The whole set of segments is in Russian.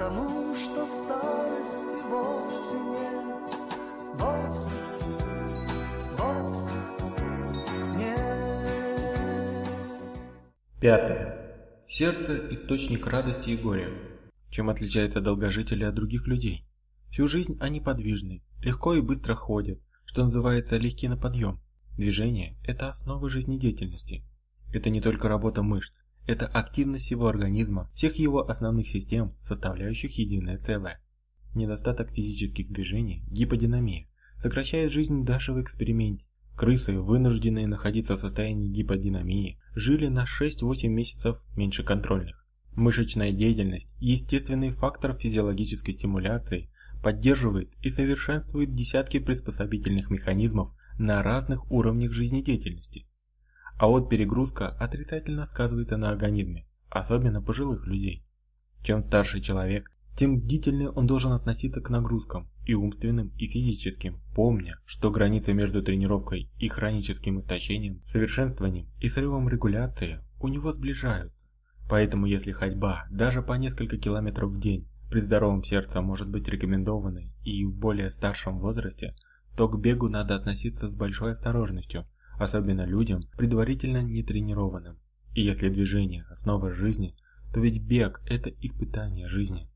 потому что старости вовсе нет, вовсе, вовсе нет. Пятое. Сердце – источник радости и горя. Чем отличается долгожители от других людей? Всю жизнь они подвижны, легко и быстро ходят, что называется легки на подъем. Движение – это основа жизнедеятельности. Это не только работа мышц, это активность всего организма, всех его основных систем, составляющих единое целое. Недостаток физических движений, гиподинамия, сокращает жизнь даже в эксперименте. Крысы, вынужденные находиться в состоянии гиподинамии, жили на 6-8 месяцев меньше контрольных. Мышечная деятельность, естественный фактор физиологической стимуляции, поддерживает и совершенствует десятки приспособительных механизмов на разных уровнях жизнедеятельности. А вот перегрузка отрицательно сказывается на организме, особенно пожилых людей. Чем старше человек, тем бдительнее он должен относиться к нагрузкам, и умственным, и физическим, помня, что границы между тренировкой и хроническим истощением, совершенствованием и срывом регуляции у него сближаются. Поэтому если ходьба даже по несколько километров в день при здоровом сердце может быть рекомендованной и в более старшем возрасте, то к бегу надо относиться с большой осторожностью – особенно людям, предварительно не тренированным. И если движение – основа жизни, то ведь бег – это испытание жизни.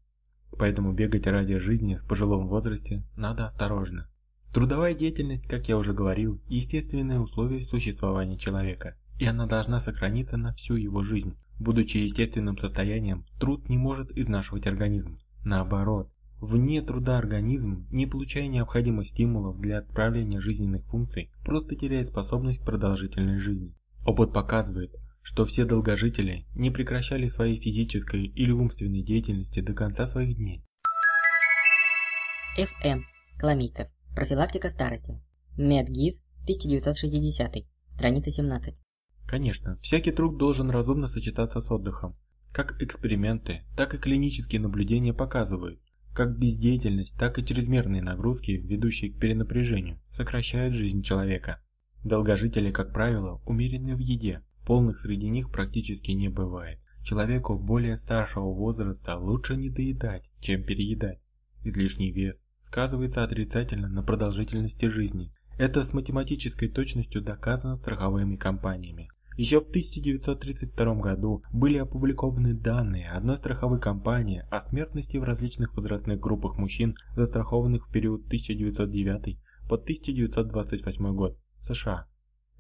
Поэтому бегать ради жизни в пожилом возрасте надо осторожно. Трудовая деятельность, как я уже говорил, естественное условие существования человека, и она должна сохраниться на всю его жизнь. Будучи естественным состоянием, труд не может изнашивать организм. Наоборот, Вне труда организм, не получая необходимых стимулов для отправления жизненных функций, просто теряет способность к продолжительной жизни. Опыт показывает, что все долгожители не прекращали своей физической или умственной деятельности до конца своих дней. Ф.М. Коломийцев. Профилактика старости. Медгиз, 1960. Страница 17. Конечно, всякий труд должен разумно сочетаться с отдыхом. Как эксперименты, так и клинические наблюдения показывают, как бездеятельность, так и чрезмерные нагрузки, ведущие к перенапряжению, сокращают жизнь человека. Долгожители, как правило, умерены в еде, полных среди них практически не бывает. Человеку более старшего возраста лучше не доедать, чем переедать. Излишний вес сказывается отрицательно на продолжительности жизни. Это с математической точностью доказано страховыми компаниями. Еще в 1932 году были опубликованы данные одной страховой компании о смертности в различных возрастных группах мужчин, застрахованных в период 1909 по 1928 год США.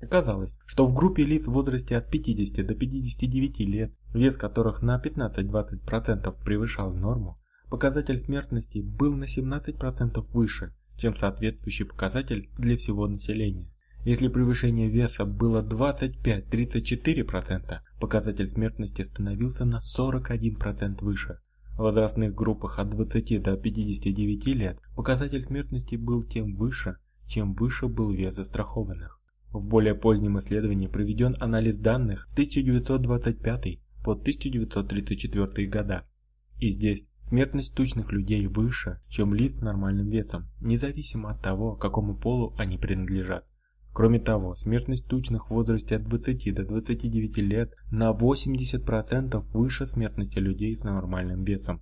Оказалось, что в группе лиц в возрасте от 50 до 59 лет, вес которых на 15-20% превышал норму, показатель смертности был на 17% выше, чем соответствующий показатель для всего населения. Если превышение веса было 25-34%, показатель смертности становился на 41% выше. В возрастных группах от 20 до 59 лет показатель смертности был тем выше, чем выше был вес застрахованных. В более позднем исследовании проведен анализ данных с 1925 по 1934 года. И здесь смертность тучных людей выше, чем лиц с нормальным весом, независимо от того, какому полу они принадлежат. Кроме того, смертность тучных в возрасте от 20 до 29 лет на 80% выше смертности людей с нормальным весом.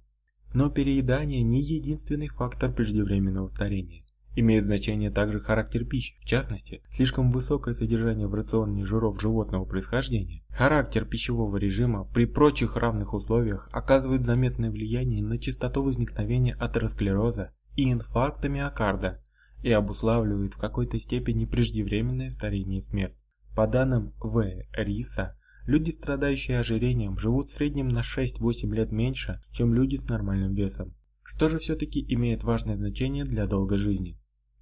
Но переедание не единственный фактор преждевременного старения. Имеет значение также характер пищи, в частности, слишком высокое содержание в рационе жиров животного происхождения. Характер пищевого режима при прочих равных условиях оказывает заметное влияние на частоту возникновения атеросклероза и инфаркта миокарда, и обуславливает в какой-то степени преждевременное старение и смерть. По данным В. Риса, люди, страдающие ожирением, живут в среднем на 6-8 лет меньше, чем люди с нормальным весом. Что же все-таки имеет важное значение для долгой жизни?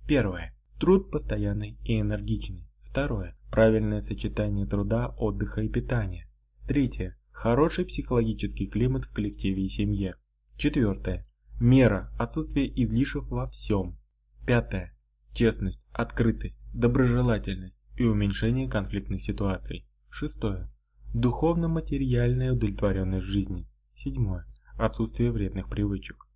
Первое. Труд постоянный и энергичный. Второе. Правильное сочетание труда, отдыха и питания. Третье. Хороший психологический климат в коллективе и семье. Четвертое. Мера, отсутствие излишек во всем. Пятое. Честность, открытость, доброжелательность и уменьшение конфликтных ситуаций. Шестое. Духовно-материальная удовлетворенность в жизни. Седьмое. Отсутствие вредных привычек.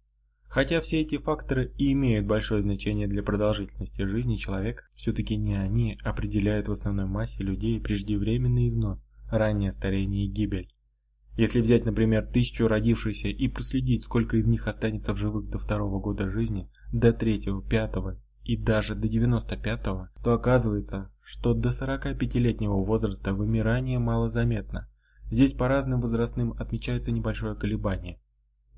Хотя все эти факторы и имеют большое значение для продолжительности жизни человека, все-таки не они определяют в основной массе людей преждевременный износ, раннее старение и гибель. Если взять, например, тысячу родившихся и проследить, сколько из них останется в живых до второго года жизни, до третьего, пятого и даже до 95-го, то оказывается, что до 45-летнего возраста вымирание малозаметно. Здесь по разным возрастным отмечается небольшое колебание.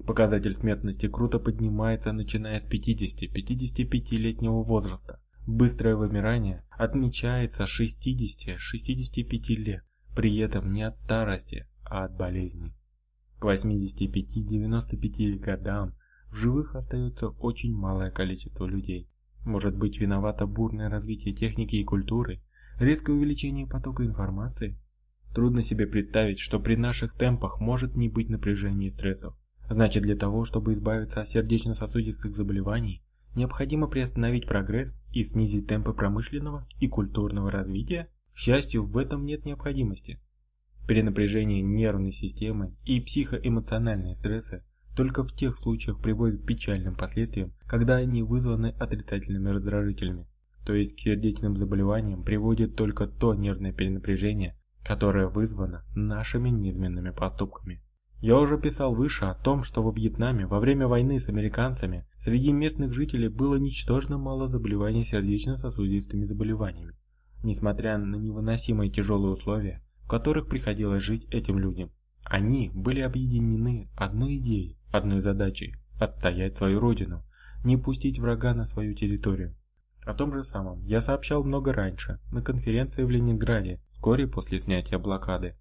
Показатель смертности круто поднимается, начиная с 50-55-летнего возраста. Быстрое вымирание отмечается с 60-65 лет, при этом не от старости, а от болезни. К 85-95 годам в живых остается очень малое количество людей. Может быть виновато бурное развитие техники и культуры, резкое увеличение потока информации? Трудно себе представить, что при наших темпах может не быть напряжения и стрессов. Значит, для того, чтобы избавиться от сердечно-сосудистых заболеваний, необходимо приостановить прогресс и снизить темпы промышленного и культурного развития? К счастью, в этом нет необходимости. Перенапряжение нервной системы и психоэмоциональные стрессы только в тех случаях приводят к печальным последствиям, когда они вызваны отрицательными раздражителями. То есть к сердечным заболеваниям приводит только то нервное перенапряжение, которое вызвано нашими низменными поступками. Я уже писал выше о том, что во Вьетнаме во время войны с американцами среди местных жителей было ничтожно мало заболеваний сердечно-сосудистыми заболеваниями, несмотря на невыносимые тяжелые условия, в которых приходилось жить этим людям. Они были объединены одной идеей одной задачей – отстоять свою родину, не пустить врага на свою территорию. О том же самом я сообщал много раньше, на конференции в Ленинграде, вскоре после снятия блокады.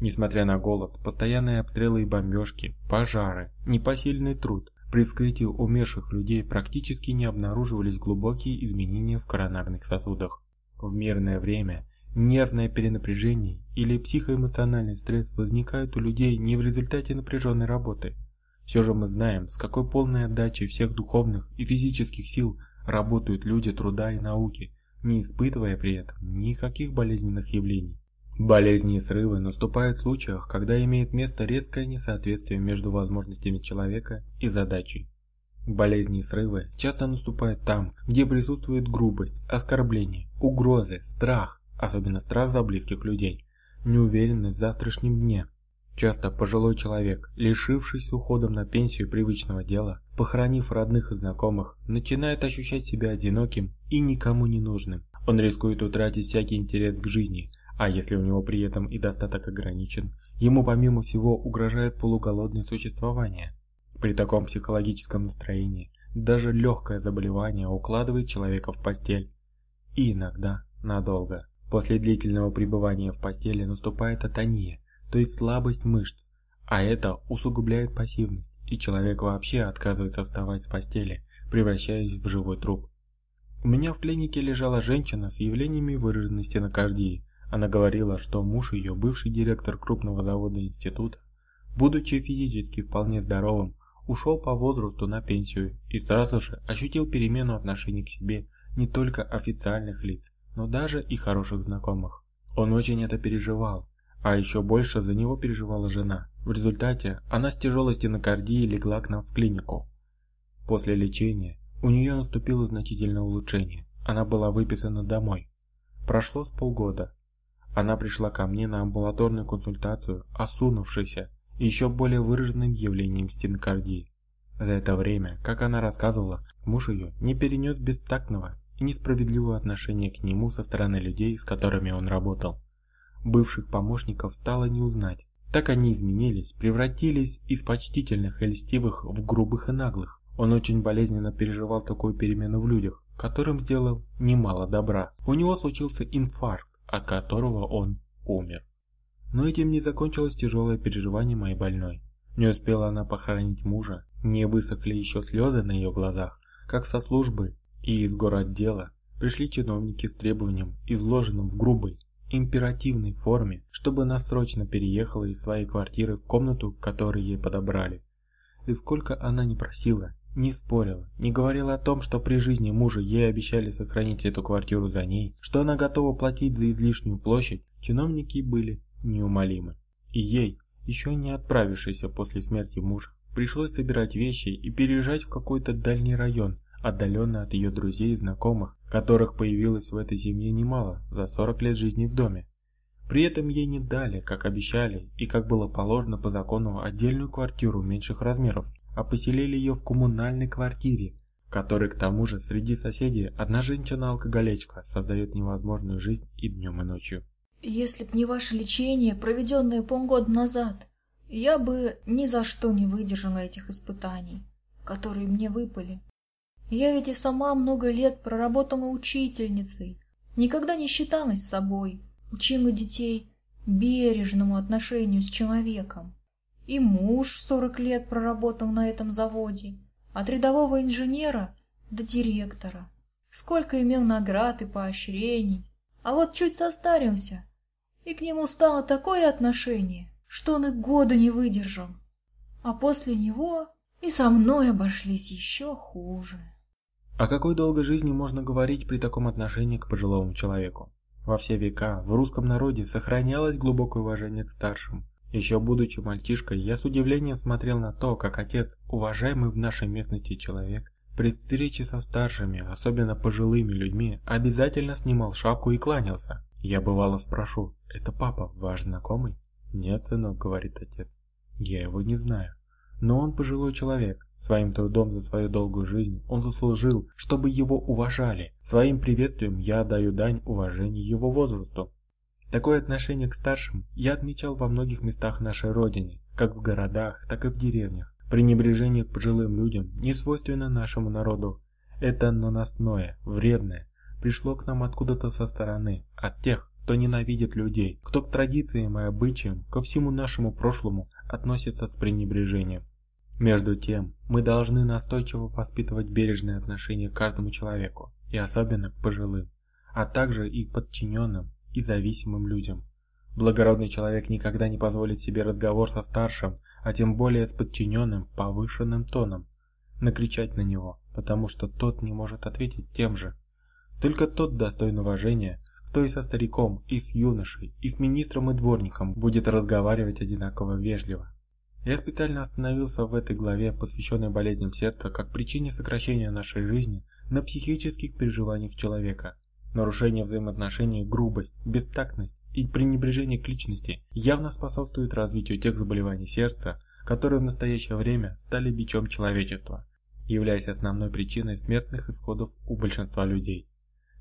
Несмотря на голод, постоянные обстрелы и бомбежки, пожары, непосильный труд, при вскрытии умерших людей практически не обнаруживались глубокие изменения в коронарных сосудах. В мирное время нервное перенапряжение или психоэмоциональный стресс возникают у людей не в результате напряженной работы, все же мы знаем, с какой полной отдачей всех духовных и физических сил работают люди труда и науки, не испытывая при этом никаких болезненных явлений. Болезни и срывы наступают в случаях, когда имеет место резкое несоответствие между возможностями человека и задачей. Болезни и срывы часто наступают там, где присутствует грубость, оскорбление, угрозы, страх, особенно страх за близких людей, неуверенность в завтрашнем дне, Часто пожилой человек, лишившись уходом на пенсию привычного дела, похоронив родных и знакомых, начинает ощущать себя одиноким и никому не нужным. Он рискует утратить всякий интерес к жизни, а если у него при этом и достаток ограничен, ему помимо всего угрожает полуголодное существование. При таком психологическом настроении даже легкое заболевание укладывает человека в постель. И иногда надолго. После длительного пребывания в постели наступает атония, то есть слабость мышц, а это усугубляет пассивность, и человек вообще отказывается вставать с постели, превращаясь в живой труп. У меня в клинике лежала женщина с явлениями выраженной стенокардии. Она говорила, что муж ее, бывший директор крупного завода института, будучи физически вполне здоровым, ушел по возрасту на пенсию и сразу же ощутил перемену отношений к себе не только официальных лиц, но даже и хороших знакомых. Он очень это переживал, а еще больше за него переживала жена. В результате она с тяжелой стенокардией легла к нам в клинику. После лечения у нее наступило значительное улучшение. Она была выписана домой. Прошло с полгода. Она пришла ко мне на амбулаторную консультацию, осунувшейся и еще более выраженным явлением стенокардии. За это время, как она рассказывала, муж ее не перенес бестактного и несправедливого отношения к нему со стороны людей, с которыми он работал. Бывших помощников стало не узнать. Так они изменились, превратились из почтительных и льстивых в грубых и наглых. Он очень болезненно переживал такую перемену в людях, которым сделал немало добра. У него случился инфаркт, от которого он умер. Но этим не закончилось тяжелое переживание моей больной. Не успела она похоронить мужа, не высохли еще слезы на ее глазах, как со службы и из городдела пришли чиновники с требованием, изложенным в грубой, императивной форме, чтобы она срочно переехала из своей квартиры в комнату, которую ей подобрали. И сколько она не просила, не спорила, не говорила о том, что при жизни мужа ей обещали сохранить эту квартиру за ней, что она готова платить за излишнюю площадь, чиновники были неумолимы. И ей, еще не отправившейся после смерти мужа, пришлось собирать вещи и переезжать в какой-то дальний район, отдаленно от ее друзей и знакомых, которых появилось в этой семье немало за 40 лет жизни в доме. При этом ей не дали, как обещали и как было положено по закону, отдельную квартиру меньших размеров, а поселили ее в коммунальной квартире, в которой к тому же среди соседей одна женщина-алкоголичка создает невозможную жизнь и днем, и ночью. Если б не ваше лечение, проведенное полгода назад, я бы ни за что не выдержала этих испытаний, которые мне выпали. Я ведь и сама много лет проработала учительницей, никогда не считалась собой, учила детей бережному отношению с человеком. И муж сорок лет проработал на этом заводе, от рядового инженера до директора. Сколько имел наград и поощрений. А вот чуть состарился, и к нему стало такое отношение, что он и года не выдержал. А после него и со мной обошлись еще хуже. О какой долгой жизни можно говорить при таком отношении к пожилому человеку? Во все века в русском народе сохранялось глубокое уважение к старшим. Еще будучи мальчишкой, я с удивлением смотрел на то, как отец, уважаемый в нашей местности человек, при встрече со старшими, особенно пожилыми людьми, обязательно снимал шапку и кланялся. Я бывало спрошу, это папа, ваш знакомый? Нет, сынок, говорит отец, я его не знаю. Но он пожилой человек, Своим трудом за свою долгую жизнь он заслужил, чтобы его уважали. Своим приветствием я отдаю дань уважения его возрасту. Такое отношение к старшим я отмечал во многих местах нашей Родины, как в городах, так и в деревнях. Пренебрежение к пожилым людям не свойственно нашему народу. Это наносное, вредное, пришло к нам откуда-то со стороны, от тех, кто ненавидит людей, кто к традициям и обычаям, ко всему нашему прошлому относится с пренебрежением. Между тем, мы должны настойчиво воспитывать бережное отношение к каждому человеку, и особенно к пожилым, а также и к подчиненным и зависимым людям. Благородный человек никогда не позволит себе разговор со старшим, а тем более с подчиненным повышенным тоном, накричать на него, потому что тот не может ответить тем же. Только тот достоин уважения, кто и со стариком, и с юношей, и с министром и дворником будет разговаривать одинаково вежливо. Я специально остановился в этой главе, посвященной болезням сердца, как причине сокращения нашей жизни на психических переживаниях человека. Нарушение взаимоотношений, грубость, бестактность и пренебрежение к личности явно способствуют развитию тех заболеваний сердца, которые в настоящее время стали бичом человечества, являясь основной причиной смертных исходов у большинства людей.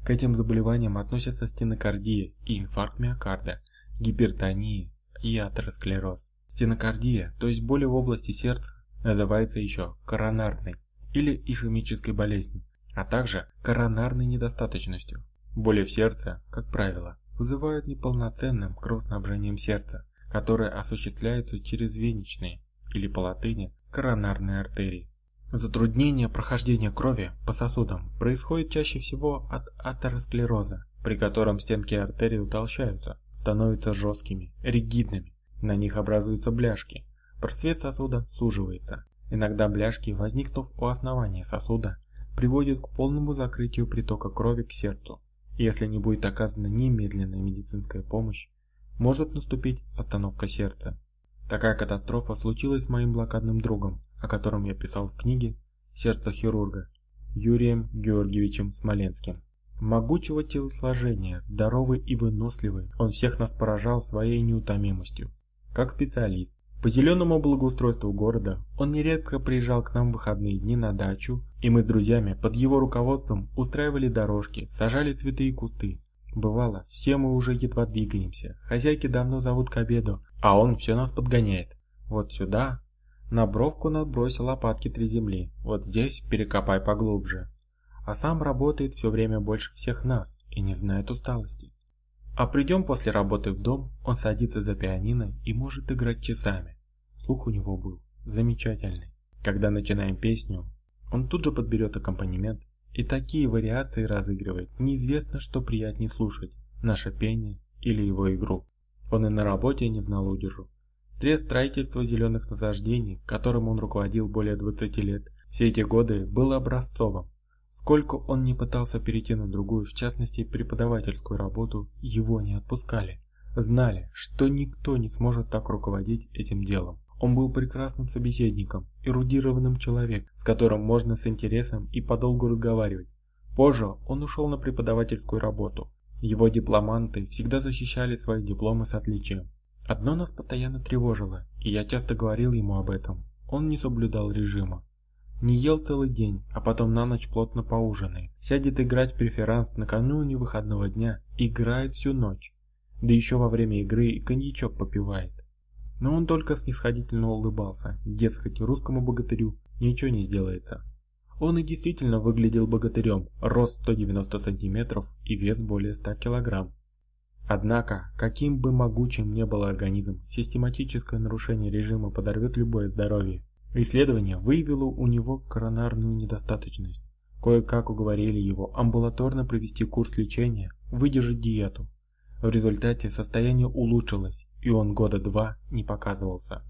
К этим заболеваниям относятся стенокардия и инфаркт миокарда, гипертония и атеросклероз. Стенокардия, то есть боли в области сердца, называется еще коронарной или ишемической болезнью, а также коронарной недостаточностью. Боли в сердце, как правило, вызывают неполноценным кровоснабжением сердца, которое осуществляется через венечные, или по латыни, коронарные артерии. Затруднение прохождения крови по сосудам происходит чаще всего от атеросклероза, при котором стенки артерий утолщаются, становятся жесткими, ригидными, на них образуются бляшки. Просвет сосуда суживается. Иногда бляшки, возникнув у основания сосуда, приводят к полному закрытию притока крови к сердцу. Если не будет оказана немедленная медицинская помощь, может наступить остановка сердца. Такая катастрофа случилась с моим блокадным другом, о котором я писал в книге «Сердце хирурга» Юрием Георгиевичем Смоленским. Могучего телосложения, здоровый и выносливый, он всех нас поражал своей неутомимостью. Как специалист по зеленому благоустройству города он нередко приезжал к нам в выходные дни на дачу, и мы с друзьями под его руководством устраивали дорожки, сажали цветы и кусты. Бывало, все мы уже едва двигаемся, хозяйки давно зовут к обеду, а он все нас подгоняет. Вот сюда, на бровку надбросил лопатки три земли, вот здесь перекопай поглубже. А сам работает все время больше всех нас и не знает усталости. А придем после работы в дом, он садится за пианино и может играть часами. Слух у него был замечательный. Когда начинаем песню, он тут же подберет аккомпанемент и такие вариации разыгрывает. Неизвестно, что приятнее слушать, наше пение или его игру. Он и на работе не знал удержу. Трест строительства зеленых насаждений, которым он руководил более 20 лет, все эти годы был образцовым. Сколько он не пытался перейти на другую, в частности преподавательскую работу, его не отпускали. Знали, что никто не сможет так руководить этим делом. Он был прекрасным собеседником, эрудированным человеком, с которым можно с интересом и подолгу разговаривать. Позже он ушел на преподавательскую работу. Его дипломанты всегда защищали свои дипломы с отличием. Одно нас постоянно тревожило, и я часто говорил ему об этом. Он не соблюдал режима. Не ел целый день, а потом на ночь плотно поужинает. Сядет играть в преферанс накануне выходного дня, играет всю ночь. Да еще во время игры и коньячок попивает. Но он только снисходительно улыбался, дескать, русскому богатырю ничего не сделается. Он и действительно выглядел богатырем, рост 190 сантиметров и вес более 100 килограмм. Однако, каким бы могучим ни был организм, систематическое нарушение режима подорвет любое здоровье. Исследование выявило у него коронарную недостаточность. Кое-как уговорили его амбулаторно провести курс лечения, выдержать диету. В результате состояние улучшилось, и он года два не показывался.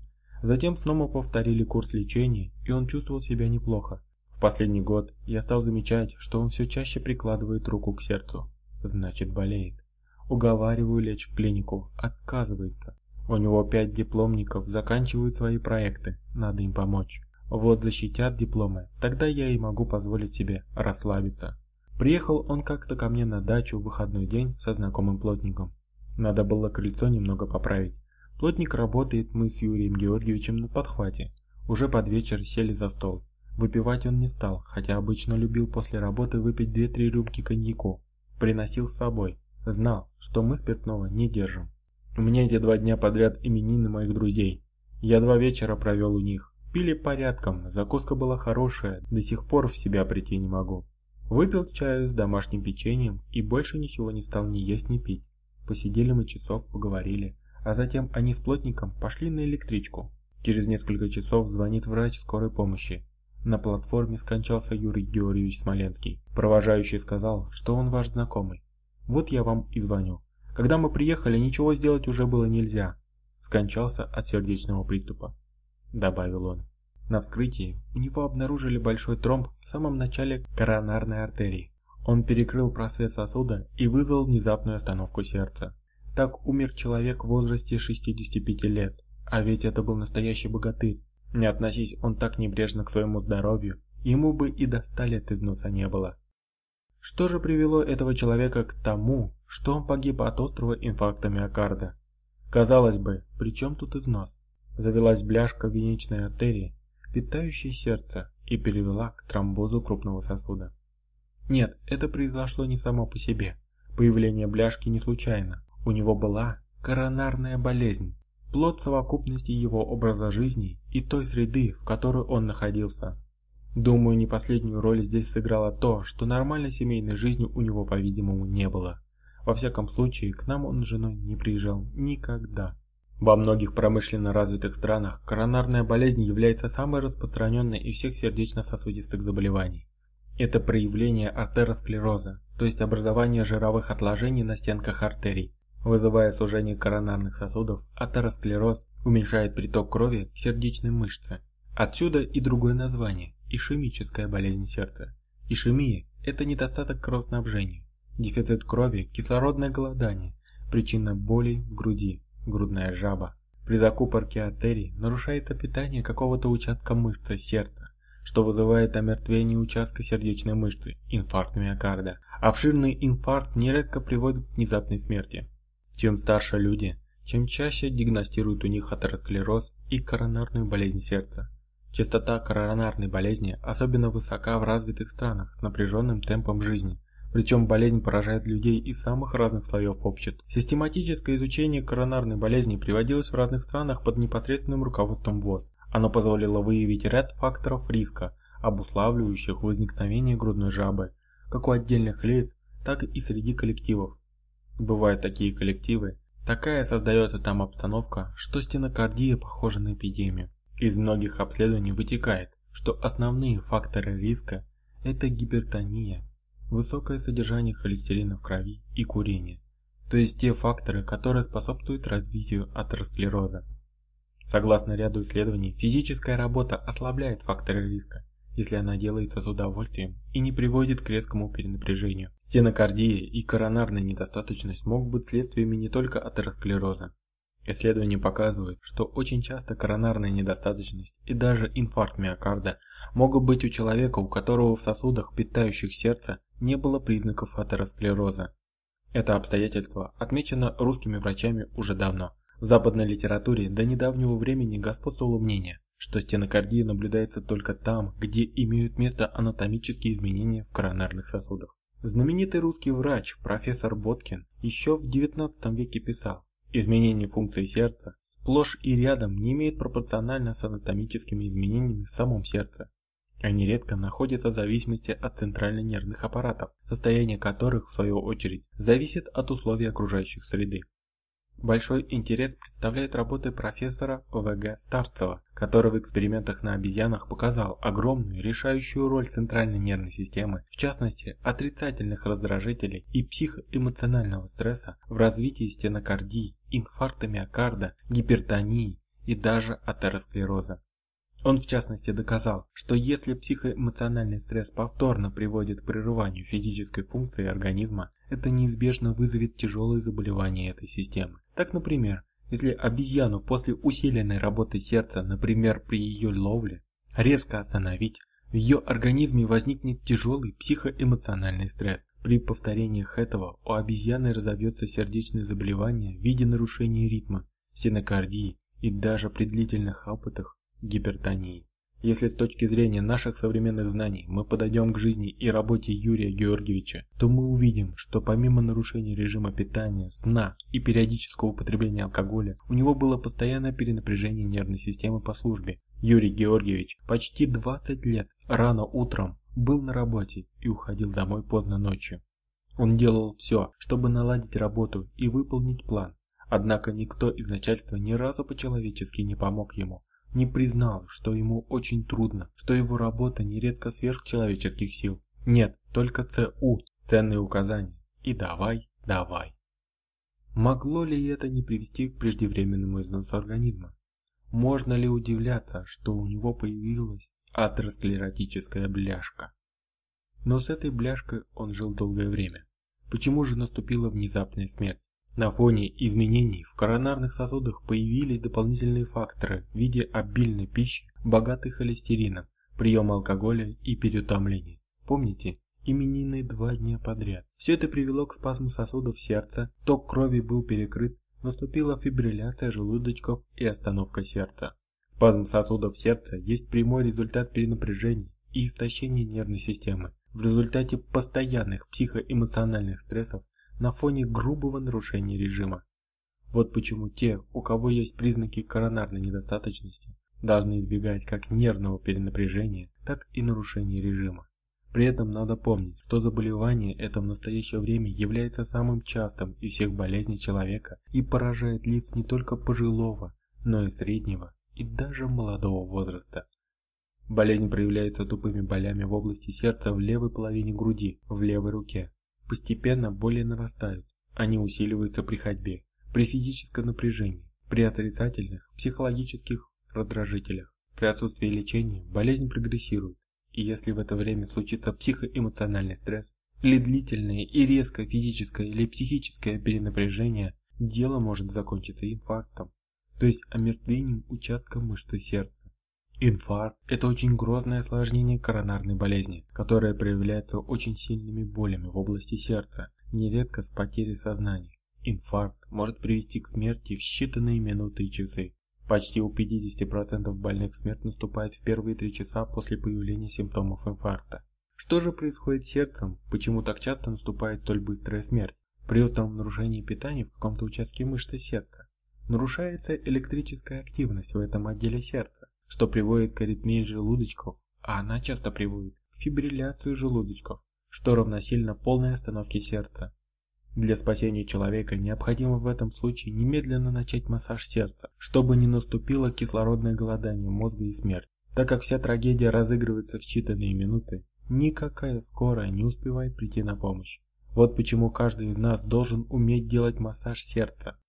Затем снова повторили курс лечения, и он чувствовал себя неплохо. В последний год я стал замечать, что он все чаще прикладывает руку к сердцу. Значит, болеет. Уговариваю лечь в клинику, отказывается. У него пять дипломников заканчивают свои проекты, надо им помочь. Вот защитят дипломы, тогда я и могу позволить себе расслабиться. Приехал он как-то ко мне на дачу в выходной день со знакомым плотником. Надо было крыльцо немного поправить. Плотник работает, мы с Юрием Георгиевичем на подхвате. Уже под вечер сели за стол. Выпивать он не стал, хотя обычно любил после работы выпить 2-3 рюмки коньяку. Приносил с собой. Знал, что мы спиртного не держим. У меня эти два дня подряд именины моих друзей. Я два вечера провел у них. Пили порядком, закуска была хорошая, до сих пор в себя прийти не могу. Выпил чаю с домашним печеньем и больше ничего не стал ни есть, ни пить. Посидели мы часок, поговорили, а затем они с плотником пошли на электричку. Через несколько часов звонит врач скорой помощи. На платформе скончался Юрий Георгиевич Смоленский. Провожающий сказал, что он ваш знакомый. Вот я вам и звоню. Когда мы приехали, ничего сделать уже было нельзя. Скончался от сердечного приступа, добавил он. На вскрытии у него обнаружили большой тромб в самом начале коронарной артерии. Он перекрыл просвет сосуда и вызвал внезапную остановку сердца. Так умер человек в возрасте 65 лет, а ведь это был настоящий богатырь. Не относись он так небрежно к своему здоровью, ему бы и до 100 лет износа не было. Что же привело этого человека к тому, что он погиб от острого инфаркта миокарда? Казалось бы, при чем тут износ? Завелась бляшка венечной артерии, питающей сердце, и перевела к тромбозу крупного сосуда. Нет, это произошло не само по себе. Появление бляшки не случайно. У него была коронарная болезнь, плод совокупности его образа жизни и той среды, в которой он находился. Думаю, не последнюю роль здесь сыграло то, что нормальной семейной жизни у него, по-видимому, не было. Во всяком случае, к нам он с женой не приезжал никогда. Во многих промышленно развитых странах коронарная болезнь является самой распространенной из всех сердечно-сосудистых заболеваний. Это проявление артеросклероза, то есть образование жировых отложений на стенках артерий. Вызывая сужение коронарных сосудов, атеросклероз уменьшает приток крови к сердечной мышце. Отсюда и другое название ишемическая болезнь сердца. Ишемия – это недостаток кровоснабжения, дефицит крови, кислородное голодание, причина болей в груди, грудная жаба. При закупорке артерий нарушается питание какого-то участка мышцы сердца, что вызывает омертвение участка сердечной мышцы, инфаркт миокарда. Обширный инфаркт нередко приводит к внезапной смерти. Чем старше люди, чем чаще диагностируют у них атеросклероз и коронарную болезнь сердца. Частота коронарной болезни особенно высока в развитых странах с напряженным темпом жизни, причем болезнь поражает людей из самых разных слоев общества. Систематическое изучение коронарной болезни приводилось в разных странах под непосредственным руководством ВОЗ. Оно позволило выявить ряд факторов риска, обуславливающих возникновение грудной жабы, как у отдельных лиц, так и среди коллективов. Бывают такие коллективы, такая создается там обстановка, что стенокардия похожа на эпидемию. Из многих обследований вытекает, что основные факторы риска – это гипертония, высокое содержание холестерина в крови и курение, то есть те факторы, которые способствуют развитию атеросклероза. Согласно ряду исследований, физическая работа ослабляет факторы риска, если она делается с удовольствием и не приводит к резкому перенапряжению. Стенокардия и коронарная недостаточность могут быть следствиями не только атеросклероза, Исследования показывают, что очень часто коронарная недостаточность и даже инфаркт миокарда могут быть у человека, у которого в сосудах, питающих сердце, не было признаков атеросклероза. Это обстоятельство отмечено русскими врачами уже давно. В западной литературе до недавнего времени господствовало мнение, что стенокардия наблюдается только там, где имеют место анатомические изменения в коронарных сосудах. Знаменитый русский врач профессор Боткин еще в XIX веке писал, изменение функции сердца сплошь и рядом не имеет пропорционально с анатомическими изменениями в самом сердце. Они редко находятся в зависимости от центрально-нервных аппаратов, состояние которых, в свою очередь, зависит от условий окружающей среды. Большой интерес представляет работы профессора В.Г. Старцева, который в экспериментах на обезьянах показал огромную решающую роль центральной нервной системы, в частности отрицательных раздражителей и психоэмоционального стресса в развитии стенокардии, инфаркта миокарда, гипертонии и даже атеросклероза. Он в частности доказал, что если психоэмоциональный стресс повторно приводит к прерыванию физической функции организма, это неизбежно вызовет тяжелые заболевания этой системы. Так, например, если обезьяну после усиленной работы сердца, например, при ее ловле, резко остановить, в ее организме возникнет тяжелый психоэмоциональный стресс. При повторениях этого у обезьяны разовьется сердечное заболевание в виде нарушения ритма, стенокардии и даже при длительных опытах гипертонии. Если с точки зрения наших современных знаний мы подойдем к жизни и работе Юрия Георгиевича, то мы увидим, что помимо нарушения режима питания, сна и периодического употребления алкоголя, у него было постоянное перенапряжение нервной системы по службе. Юрий Георгиевич почти 20 лет рано утром был на работе и уходил домой поздно ночью. Он делал все, чтобы наладить работу и выполнить план. Однако никто из начальства ни разу по-человечески не помог ему, не признал, что ему очень трудно, что его работа нередко сверхчеловеческих сил. Нет, только ЦУ, ценные указания. И давай, давай. Могло ли это не привести к преждевременному износу организма? Можно ли удивляться, что у него появилась атеросклеротическая бляшка? Но с этой бляшкой он жил долгое время. Почему же наступила внезапная смерть? На фоне изменений в коронарных сосудах появились дополнительные факторы в виде обильной пищи, богатой холестерином, приема алкоголя и переутомления. Помните? Именины два дня подряд. Все это привело к спазму сосудов сердца, ток крови был перекрыт, наступила фибрилляция желудочков и остановка сердца. Спазм сосудов сердца есть прямой результат перенапряжения и истощения нервной системы. В результате постоянных психоэмоциональных стрессов на фоне грубого нарушения режима. Вот почему те, у кого есть признаки коронарной недостаточности, должны избегать как нервного перенапряжения, так и нарушения режима. При этом надо помнить, что заболевание это в настоящее время является самым частым из всех болезней человека и поражает лиц не только пожилого, но и среднего и даже молодого возраста. Болезнь проявляется тупыми болями в области сердца в левой половине груди, в левой руке, Постепенно боли нарастают, они усиливаются при ходьбе, при физическом напряжении, при отрицательных психологических раздражителях. При отсутствии лечения болезнь прогрессирует, и если в это время случится психоэмоциональный стресс или длительное и резкое физическое или психическое перенапряжение, дело может закончиться инфарктом, то есть омертвением участка мышцы сердца. Инфаркт – это очень грозное осложнение коронарной болезни, которое проявляется очень сильными болями в области сердца, нередко с потерей сознания. Инфаркт может привести к смерти в считанные минуты и часы. Почти у 50% больных смерть наступает в первые три часа после появления симптомов инфаркта. Что же происходит с сердцем? Почему так часто наступает столь быстрая смерть? При остром нарушении питания в каком-то участке мышцы сердца. Нарушается электрическая активность в этом отделе сердца что приводит к аритмии желудочков, а она часто приводит к фибрилляции желудочков, что равносильно полной остановке сердца. Для спасения человека необходимо в этом случае немедленно начать массаж сердца, чтобы не наступило кислородное голодание мозга и смерть. Так как вся трагедия разыгрывается в считанные минуты, никакая скорая не успевает прийти на помощь. Вот почему каждый из нас должен уметь делать массаж сердца,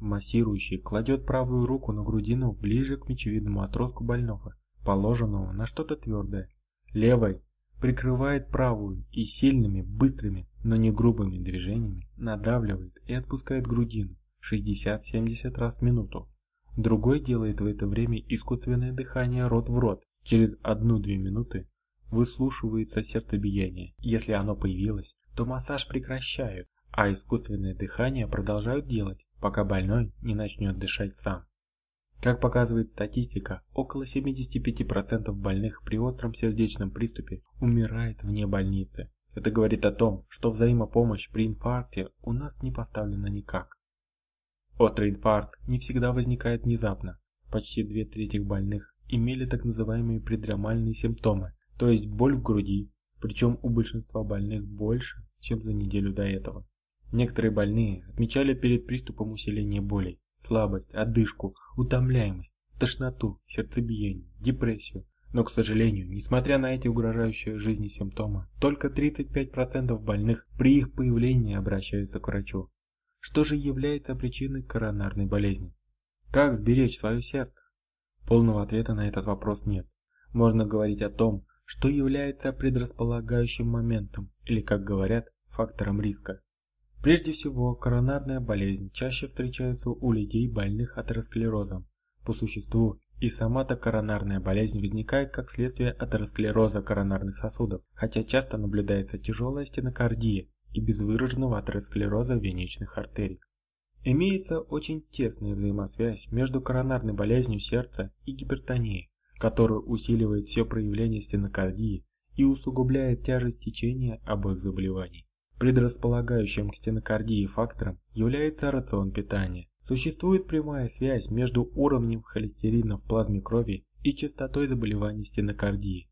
Массирующий кладет правую руку на грудину ближе к мечевидному отростку больного, положенного на что-то твердое. Левой прикрывает правую и сильными, быстрыми, но не грубыми движениями надавливает и отпускает грудину 60-70 раз в минуту. Другой делает в это время искусственное дыхание рот в рот. Через 1-2 минуты выслушивается сердцебиение. Если оно появилось, то массаж прекращают, а искусственное дыхание продолжают делать, пока больной не начнет дышать сам. Как показывает статистика, около 75% больных при остром сердечном приступе умирает вне больницы. Это говорит о том, что взаимопомощь при инфаркте у нас не поставлена никак. Острый инфаркт не всегда возникает внезапно. Почти две трети больных имели так называемые предромальные симптомы, то есть боль в груди, причем у большинства больных больше, чем за неделю до этого. Некоторые больные отмечали перед приступом усиление болей, слабость, одышку, утомляемость, тошноту, сердцебиение, депрессию. Но, к сожалению, несмотря на эти угрожающие жизни симптомы, только 35% больных при их появлении обращаются к врачу. Что же является причиной коронарной болезни? Как сберечь свое сердце? Полного ответа на этот вопрос нет. Можно говорить о том, что является предрасполагающим моментом, или, как говорят, фактором риска. Прежде всего, коронарная болезнь чаще встречается у людей, больных атеросклерозом. По существу, и сама-то коронарная болезнь возникает как следствие атеросклероза коронарных сосудов, хотя часто наблюдается тяжелая стенокардия и безвыраженного атеросклероза венечных артерий. Имеется очень тесная взаимосвязь между коронарной болезнью сердца и гипертонией, которая усиливает все проявления стенокардии и усугубляет тяжесть течения обоих заболеваний. Предрасполагающим к стенокардии фактором является рацион питания. Существует прямая связь между уровнем холестерина в плазме крови и частотой заболеваний стенокардии.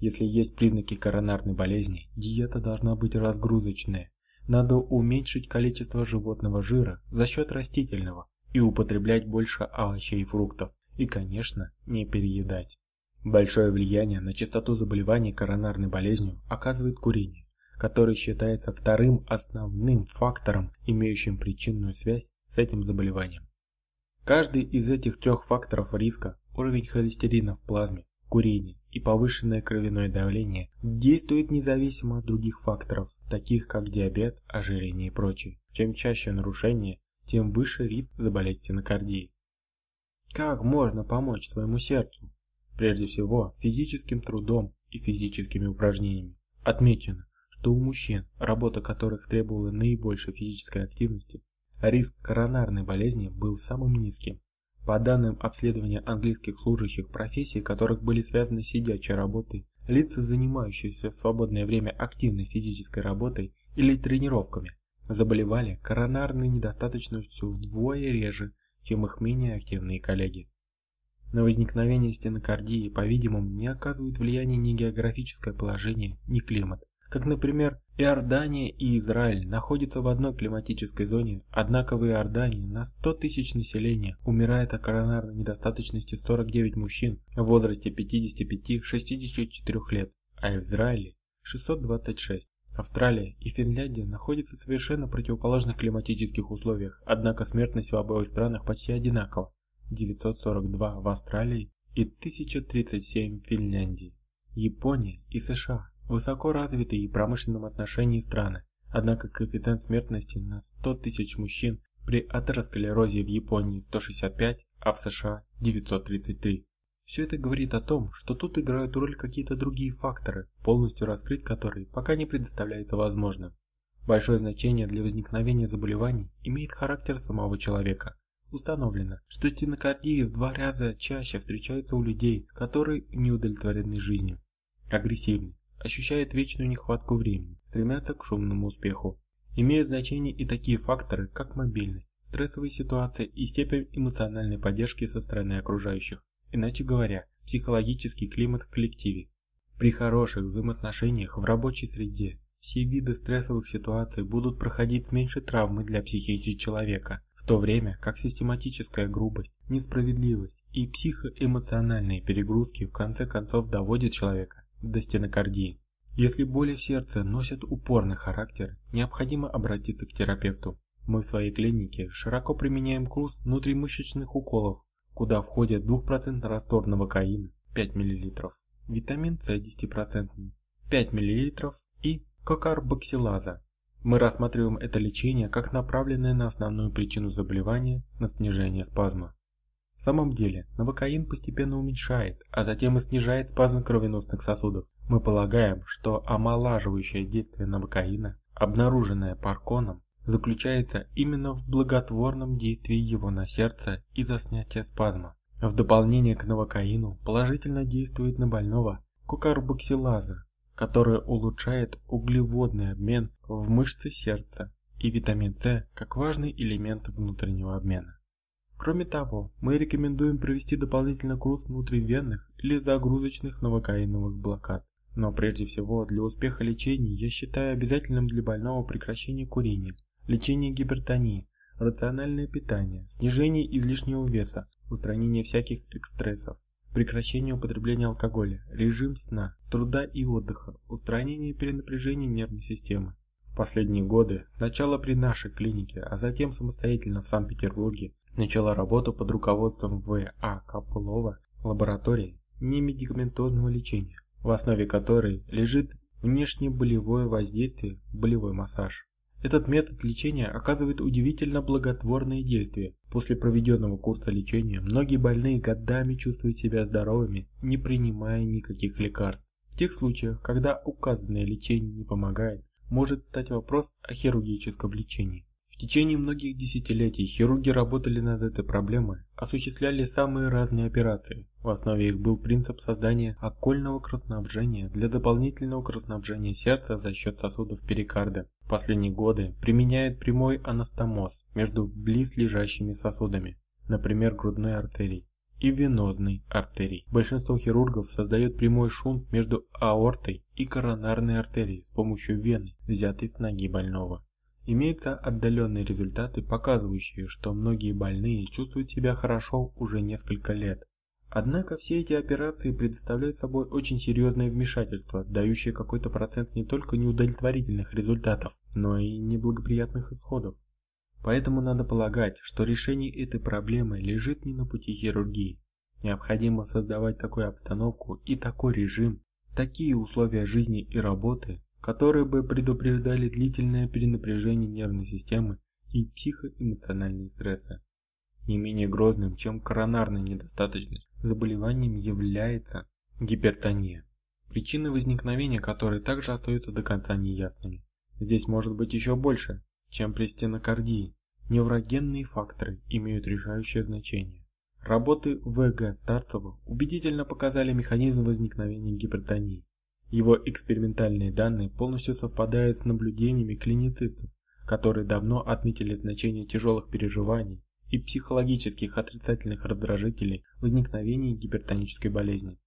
Если есть признаки коронарной болезни, диета должна быть разгрузочная. Надо уменьшить количество животного жира за счет растительного и употреблять больше овощей и фруктов. И, конечно, не переедать. Большое влияние на частоту заболеваний коронарной болезнью оказывает курение который считается вторым основным фактором, имеющим причинную связь с этим заболеванием. Каждый из этих трех факторов риска, уровень холестерина в плазме, курение и повышенное кровяное давление, действует независимо от других факторов, таких как диабет, ожирение и прочее. Чем чаще нарушение, тем выше риск заболеть стенокардией. Как можно помочь своему сердцу? Прежде всего, физическим трудом и физическими упражнениями. Отмечено, что у мужчин, работа которых требовала наибольшей физической активности, риск коронарной болезни был самым низким. По данным обследования английских служащих профессий, которых были связаны с сидячей работой, лица, занимающиеся в свободное время активной физической работой или тренировками, заболевали коронарной недостаточностью вдвое реже, чем их менее активные коллеги. На возникновение стенокардии, по-видимому, не оказывает влияния ни географическое положение, ни климат как, например, Иордания и Израиль находятся в одной климатической зоне, однако в Иордании на 100 тысяч населения умирает от коронарной недостаточности 49 мужчин в возрасте 55-64 лет, а в Израиле 626. Австралия и Финляндия находятся в совершенно противоположных климатических условиях, однако смертность в обоих странах почти одинакова – 942 в Австралии и 1037 в Финляндии. Япония и США Высоко развитые и промышленном отношении страны, однако коэффициент смертности на 100 тысяч мужчин при атеросклерозе в Японии 165, а в США 933. Все это говорит о том, что тут играют роль какие-то другие факторы, полностью раскрыть которые пока не предоставляется возможным. Большое значение для возникновения заболеваний имеет характер самого человека. Установлено, что стенокардии в два раза чаще встречаются у людей, которые не удовлетворены жизнью, агрессивны, ощущают вечную нехватку времени, стремятся к шумному успеху. Имеют значение и такие факторы, как мобильность, стрессовые ситуации и степень эмоциональной поддержки со стороны окружающих. Иначе говоря, психологический климат в коллективе. При хороших взаимоотношениях в рабочей среде все виды стрессовых ситуаций будут проходить с меньшей травмой для психики человека, в то время как систематическая грубость, несправедливость и психоэмоциональные перегрузки в конце концов доводят человека до стенокардии. Если боли в сердце носят упорный характер, необходимо обратиться к терапевту. Мы в своей клинике широко применяем курс внутримышечных уколов, куда входят 2% раствор новокаина 5 мл, витамин С 10% 5 мл и кокарбоксилаза. Мы рассматриваем это лечение как направленное на основную причину заболевания на снижение спазма. В самом деле, новокаин постепенно уменьшает, а затем и снижает спазм кровеносных сосудов. Мы полагаем, что омолаживающее действие новокаина, обнаруженное Парконом, заключается именно в благотворном действии его на сердце из-за снятия спазма. В дополнение к новокаину положительно действует на больного кукарбоксилаза, которая улучшает углеводный обмен в мышцы сердца и витамин С как важный элемент внутреннего обмена. Кроме того, мы рекомендуем провести дополнительно курс внутривенных или загрузочных новокаиновых блокад. Но прежде всего, для успеха лечения я считаю обязательным для больного прекращение курения, лечение гипертонии, рациональное питание, снижение излишнего веса, устранение всяких экстрессов, прекращение употребления алкоголя, режим сна, труда и отдыха, устранение перенапряжения нервной системы. В последние годы, сначала при нашей клинике, а затем самостоятельно в Санкт-Петербурге, начала работу под руководством В.А. Копылова лаборатории немедикаментозного лечения, в основе которой лежит внешнеболевое воздействие, болевой массаж. Этот метод лечения оказывает удивительно благотворные действия. После проведенного курса лечения многие больные годами чувствуют себя здоровыми, не принимая никаких лекарств. В тех случаях, когда указанное лечение не помогает, может стать вопрос о хирургическом лечении. В течение многих десятилетий хирурги работали над этой проблемой, осуществляли самые разные операции. В основе их был принцип создания окольного кровоснабжения для дополнительного кровоснабжения сердца за счет сосудов перикарда. В последние годы применяют прямой анастомоз между близлежащими сосудами, например, грудной артерией и венозной артерией. Большинство хирургов создает прямой шунт между аортой и коронарной артерией с помощью вены, взятой с ноги больного. Имеются отдаленные результаты, показывающие, что многие больные чувствуют себя хорошо уже несколько лет. Однако все эти операции предоставляют собой очень серьезное вмешательство, дающее какой-то процент не только неудовлетворительных результатов, но и неблагоприятных исходов. Поэтому надо полагать, что решение этой проблемы лежит не на пути хирургии. Необходимо создавать такую обстановку и такой режим, такие условия жизни и работы, которые бы предупреждали длительное перенапряжение нервной системы и психоэмоциональные стрессы. Не менее грозным, чем коронарная недостаточность, заболеванием является гипертония, причины возникновения которой также остаются до конца неясными. Здесь может быть еще больше, чем при стенокардии. Неврогенные факторы имеют решающее значение. Работы В.Г. Старцева убедительно показали механизм возникновения гипертонии. Его экспериментальные данные полностью совпадают с наблюдениями клиницистов, которые давно отметили значение тяжелых переживаний и психологических отрицательных раздражителей возникновения гипертонической болезни.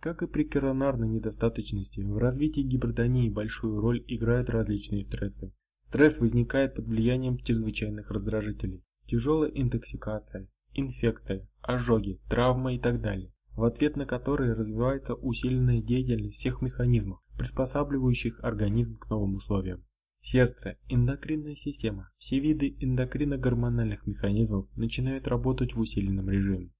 Как и при коронарной недостаточности, в развитии гипертонии большую роль играют различные стрессы. Стресс возникает под влиянием чрезвычайных раздражителей, тяжелая интоксикация, инфекция, ожоги, травма и так далее в ответ на которые развивается усиленная деятельность всех механизмов, приспосабливающих организм к новым условиям. Сердце, эндокринная система, все виды эндокрино-гормональных механизмов начинают работать в усиленном режиме.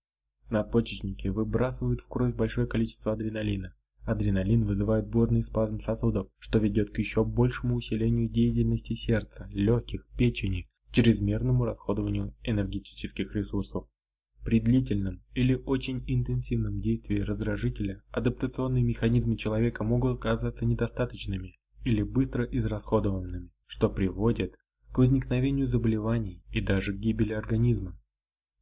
Надпочечники выбрасывают в кровь большое количество адреналина. Адреналин вызывает бурный спазм сосудов, что ведет к еще большему усилению деятельности сердца, легких, печени, чрезмерному расходованию энергетических ресурсов. При длительном или очень интенсивном действии раздражителя адаптационные механизмы человека могут оказаться недостаточными или быстро израсходованными, что приводит к возникновению заболеваний и даже к гибели организма.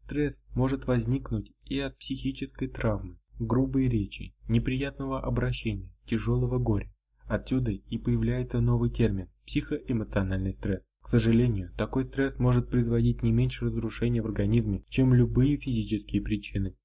Стресс может возникнуть и от психической травмы, грубой речи, неприятного обращения, тяжелого горя. Отсюда и появляется новый термин – психоэмоциональный стресс. К сожалению, такой стресс может производить не меньше разрушения в организме, чем любые физические причины.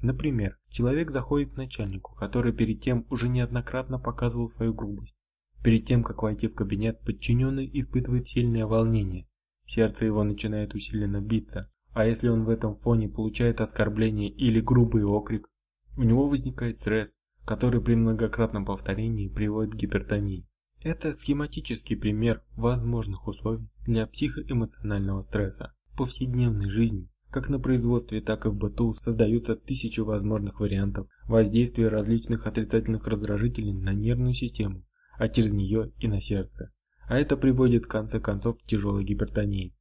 Например, человек заходит к начальнику, который перед тем уже неоднократно показывал свою грубость. Перед тем, как войти в кабинет, подчиненный испытывает сильное волнение. Сердце его начинает усиленно биться, а если он в этом фоне получает оскорбление или грубый окрик, у него возникает стресс, который при многократном повторении приводит к гипертонии. Это схематический пример возможных условий для психоэмоционального стресса. В повседневной жизни, как на производстве, так и в быту, создаются тысячи возможных вариантов воздействия различных отрицательных раздражителей на нервную систему, а через нее и на сердце. А это приводит в конце концов к тяжелой гипертонии.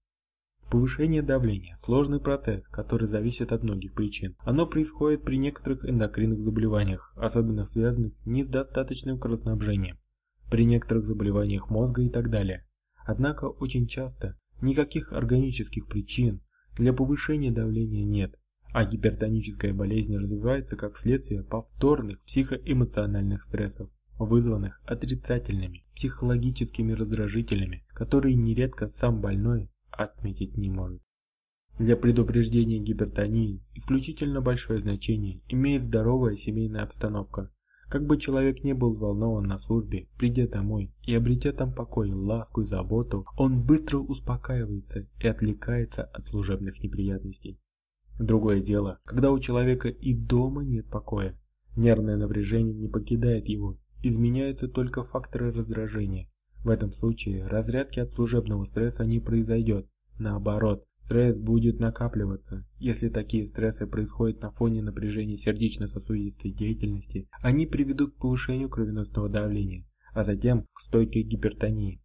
Повышение давления – сложный процесс, который зависит от многих причин. Оно происходит при некоторых эндокринных заболеваниях, особенно связанных не с достаточным кровоснабжением, при некоторых заболеваниях мозга и так далее. Однако очень часто Никаких органических причин для повышения давления нет, а гипертоническая болезнь развивается как следствие повторных психоэмоциональных стрессов, вызванных отрицательными психологическими раздражителями, которые нередко сам больной отметить не может. Для предупреждения гипертонии исключительно большое значение имеет здоровая семейная обстановка. Как бы человек не был взволнован на службе, придя домой и обретя там покой, ласку и заботу, он быстро успокаивается и отвлекается от служебных неприятностей. Другое дело, когда у человека и дома нет покоя. Нервное напряжение не покидает его, изменяются только факторы раздражения. В этом случае разрядки от служебного стресса не произойдет. Наоборот, стресс будет накапливаться. Если такие стрессы происходят на фоне напряжения сердечно-сосудистой деятельности, они приведут к повышению кровеносного давления, а затем к стойкой гипертонии.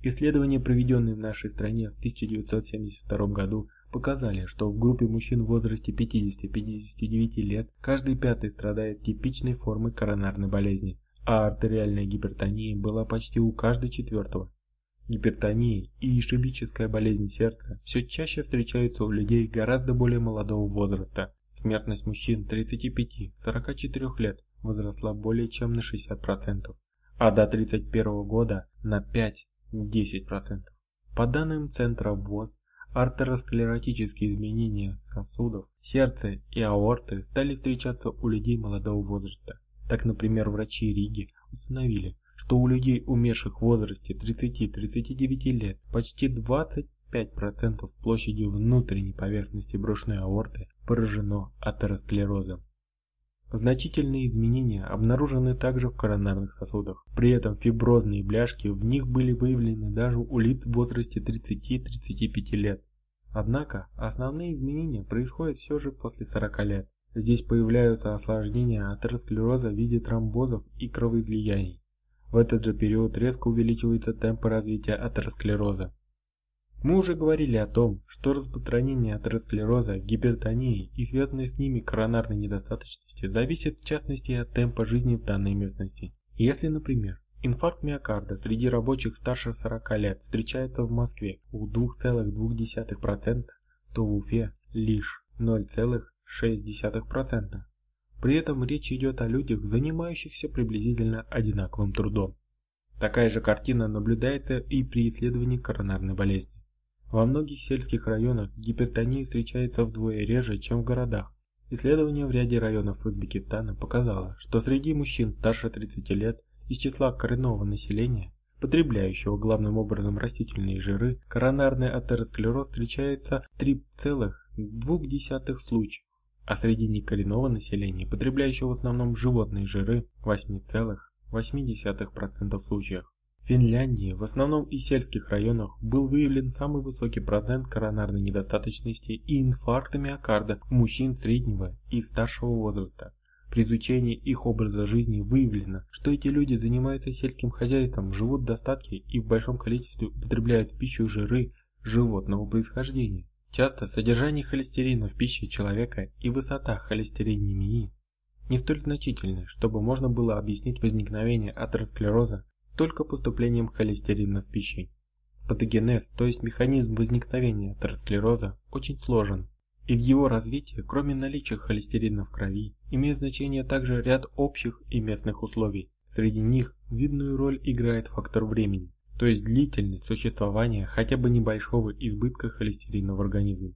Исследования, проведенные в нашей стране в 1972 году, показали, что в группе мужчин в возрасте 50-59 лет каждый пятый страдает типичной формой коронарной болезни, а артериальная гипертония была почти у каждого четвертого. Гипертония и ишемическая болезнь сердца все чаще встречаются у людей гораздо более молодого возраста. Смертность мужчин 35-44 лет возросла более чем на 60%, а до 31 года на 5-10%. По данным Центра ВОЗ, артеросклеротические изменения сосудов, сердца и аорты стали встречаться у людей молодого возраста. Так, например, врачи Риги установили, что у людей, умерших в возрасте 30-39 лет, почти 25% площади внутренней поверхности брюшной аорты поражено атеросклерозом. Значительные изменения обнаружены также в коронарных сосудах. При этом фиброзные бляшки в них были выявлены даже у лиц в возрасте 30-35 лет. Однако основные изменения происходят все же после 40 лет. Здесь появляются осложнения атеросклероза в виде тромбозов и кровоизлияний. В этот же период резко увеличиваются темпы развития атеросклероза. Мы уже говорили о том, что распространение атеросклероза, гипертонии и связанной с ними коронарной недостаточности зависит в частности от темпа жизни в данной местности. Если, например, инфаркт миокарда среди рабочих старше 40 лет встречается в Москве у 2,2%, то в Уфе лишь 0,6%. При этом речь идет о людях, занимающихся приблизительно одинаковым трудом. Такая же картина наблюдается и при исследовании коронарной болезни. Во многих сельских районах гипертония встречается вдвое реже, чем в городах. Исследование в ряде районов Узбекистана показало, что среди мужчин старше 30 лет из числа коренного населения, потребляющего главным образом растительные жиры, коронарный атеросклероз встречается в 3,2 случаев, а среди некоренного населения, потребляющего в основном животные жиры, 8,8% случаев. В Финляндии, в основном и сельских районах, был выявлен самый высокий процент коронарной недостаточности и инфаркта миокарда у мужчин среднего и старшего возраста. При изучении их образа жизни выявлено, что эти люди занимаются сельским хозяйством, живут в достатке и в большом количестве употребляют в пищу жиры животного происхождения. Часто содержание холестерина в пище человека и высота холестеринемии не столь значительны, чтобы можно было объяснить возникновение атеросклероза только поступлением холестерина в пищей. Патогенез, то есть механизм возникновения атеросклероза, очень сложен, и в его развитии, кроме наличия холестерина в крови, имеет значение также ряд общих и местных условий. Среди них видную роль играет фактор времени, то есть длительность существования хотя бы небольшого избытка холестерина в организме.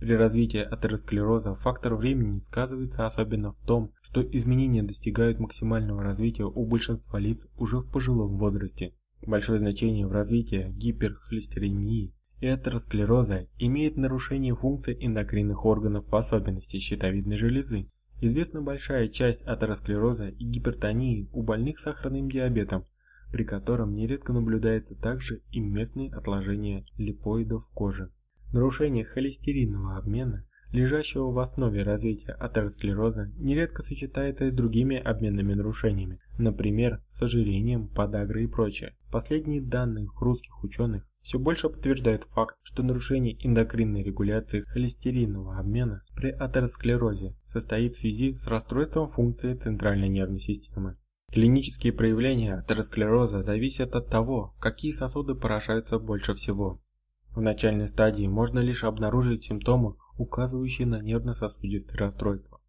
При развитии атеросклероза фактор времени сказывается особенно в том, что изменения достигают максимального развития у большинства лиц уже в пожилом возрасте. Большое значение в развитии гиперхолестеремии и атеросклероза имеет нарушение функций эндокринных органов, в особенности щитовидной железы. Известна большая часть атеросклероза и гипертонии у больных сахарным диабетом, при котором нередко наблюдается также и местные отложения липоидов в коже. Нарушение холестеринового обмена, лежащего в основе развития атеросклероза, нередко сочетается с другими обменными нарушениями, например, с ожирением, подагрой и прочее. Последние данные русских ученых все больше подтверждают факт, что нарушение эндокринной регуляции холестеринового обмена при атеросклерозе состоит в связи с расстройством функции центральной нервной системы. Клинические проявления атеросклероза зависят от того, какие сосуды поражаются больше всего. В начальной стадии можно лишь обнаружить симптомы, указывающие на нервно-сосудистые расстройства.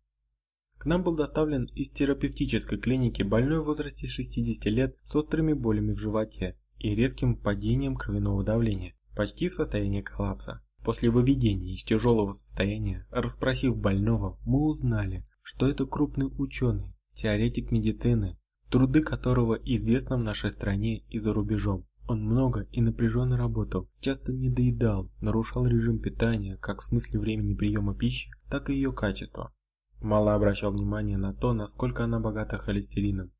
К нам был доставлен из терапевтической клиники больной в возрасте 60 лет с острыми болями в животе и резким падением кровяного давления, почти в состоянии коллапса. После выведения из тяжелого состояния, расспросив больного, мы узнали, что это крупный ученый, теоретик медицины, труды которого известны в нашей стране и за рубежом. Он много и напряженно работал, часто недоедал, нарушал режим питания как в смысле времени приема пищи, так и ее качества. Мало обращал внимания на то, насколько она богата холестерином.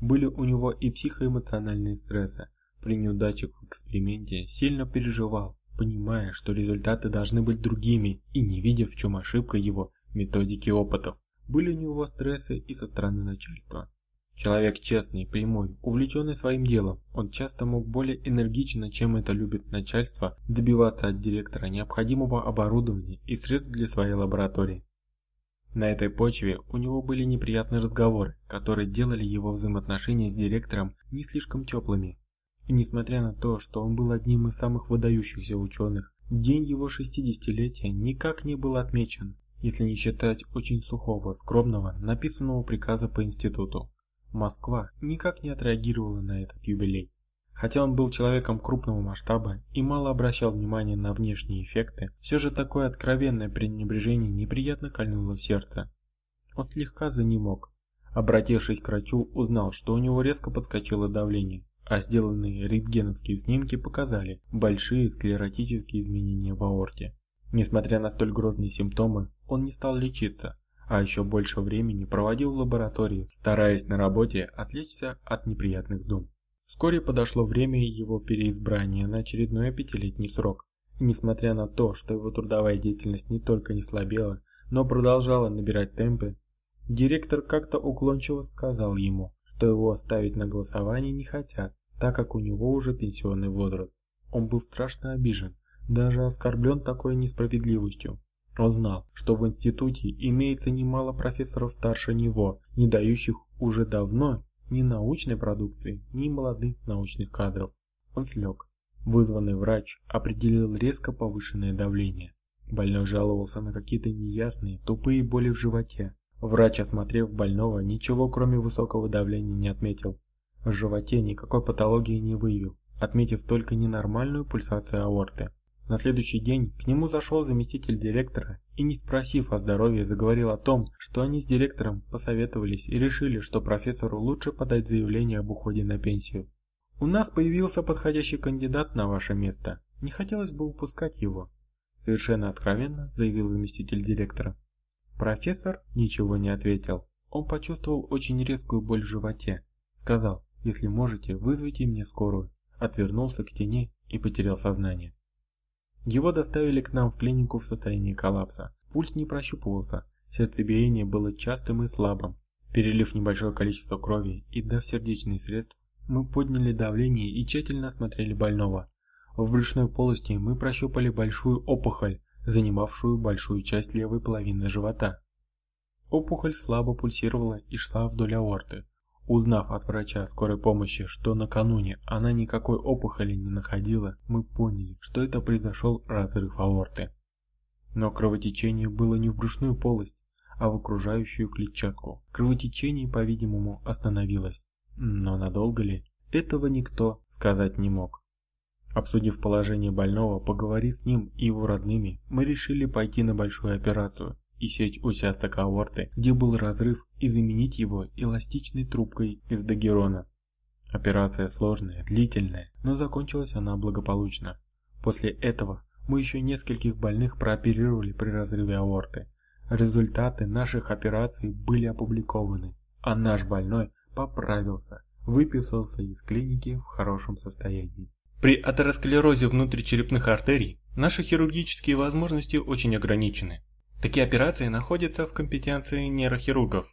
Были у него и психоэмоциональные стрессы. При неудачах в эксперименте сильно переживал, понимая, что результаты должны быть другими и не видя, в чем ошибка его методики опытов. Были у него стрессы и со стороны начальства. Человек честный, прямой, увлеченный своим делом, он часто мог более энергично, чем это любит начальство, добиваться от директора необходимого оборудования и средств для своей лаборатории. На этой почве у него были неприятные разговоры, которые делали его взаимоотношения с директором не слишком теплыми. И несмотря на то, что он был одним из самых выдающихся ученых, день его 60-летия никак не был отмечен, если не считать очень сухого, скромного, написанного приказа по институту. Москва никак не отреагировала на этот юбилей. Хотя он был человеком крупного масштаба и мало обращал внимания на внешние эффекты, все же такое откровенное пренебрежение неприятно кольнуло в сердце. Он слегка занемог. Обратившись к врачу, узнал, что у него резко подскочило давление, а сделанные рентгеновские снимки показали большие склеротические изменения в аорте. Несмотря на столь грозные симптомы, он не стал лечиться, а еще больше времени проводил в лаборатории, стараясь на работе отвлечься от неприятных дум. Вскоре подошло время его переизбрания на очередной пятилетний срок. И несмотря на то, что его трудовая деятельность не только не слабела, но продолжала набирать темпы, директор как-то уклончиво сказал ему, что его оставить на голосование не хотят, так как у него уже пенсионный возраст. Он был страшно обижен, даже оскорблен такой несправедливостью. Он знал, что в институте имеется немало профессоров старше него, не дающих уже давно ни научной продукции, ни молодых научных кадров. Он слег. Вызванный врач определил резко повышенное давление. Больной жаловался на какие-то неясные, тупые боли в животе. Врач, осмотрев больного, ничего кроме высокого давления не отметил. В животе никакой патологии не выявил, отметив только ненормальную пульсацию аорты. На следующий день к нему зашел заместитель директора и, не спросив о здоровье, заговорил о том, что они с директором посоветовались и решили, что профессору лучше подать заявление об уходе на пенсию. «У нас появился подходящий кандидат на ваше место. Не хотелось бы упускать его», – совершенно откровенно заявил заместитель директора. Профессор ничего не ответил. Он почувствовал очень резкую боль в животе. Сказал, если можете, вызовите мне скорую. Отвернулся к стене и потерял сознание. Его доставили к нам в клинику в состоянии коллапса. Пульс не прощупывался, сердцебиение было частым и слабым. Перелив небольшое количество крови и дав сердечные средства, мы подняли давление и тщательно осмотрели больного. В брюшной полости мы прощупали большую опухоль, занимавшую большую часть левой половины живота. Опухоль слабо пульсировала и шла вдоль аорты, Узнав от врача скорой помощи, что накануне она никакой опухоли не находила, мы поняли, что это произошел разрыв аорты. Но кровотечение было не в брюшную полость, а в окружающую клетчатку. Кровотечение, по-видимому, остановилось. Но надолго ли? Этого никто сказать не мог. Обсудив положение больного, поговорив с ним и его родными, мы решили пойти на большую операцию и сечь участок аорты, где был разрыв, и заменить его эластичной трубкой из дагерона. Операция сложная, длительная, но закончилась она благополучно. После этого мы еще нескольких больных прооперировали при разрыве аорты. Результаты наших операций были опубликованы, а наш больной поправился, выписался из клиники в хорошем состоянии. При атеросклерозе внутричерепных артерий наши хирургические возможности очень ограничены. Такие операции находятся в компетенции нейрохирургов.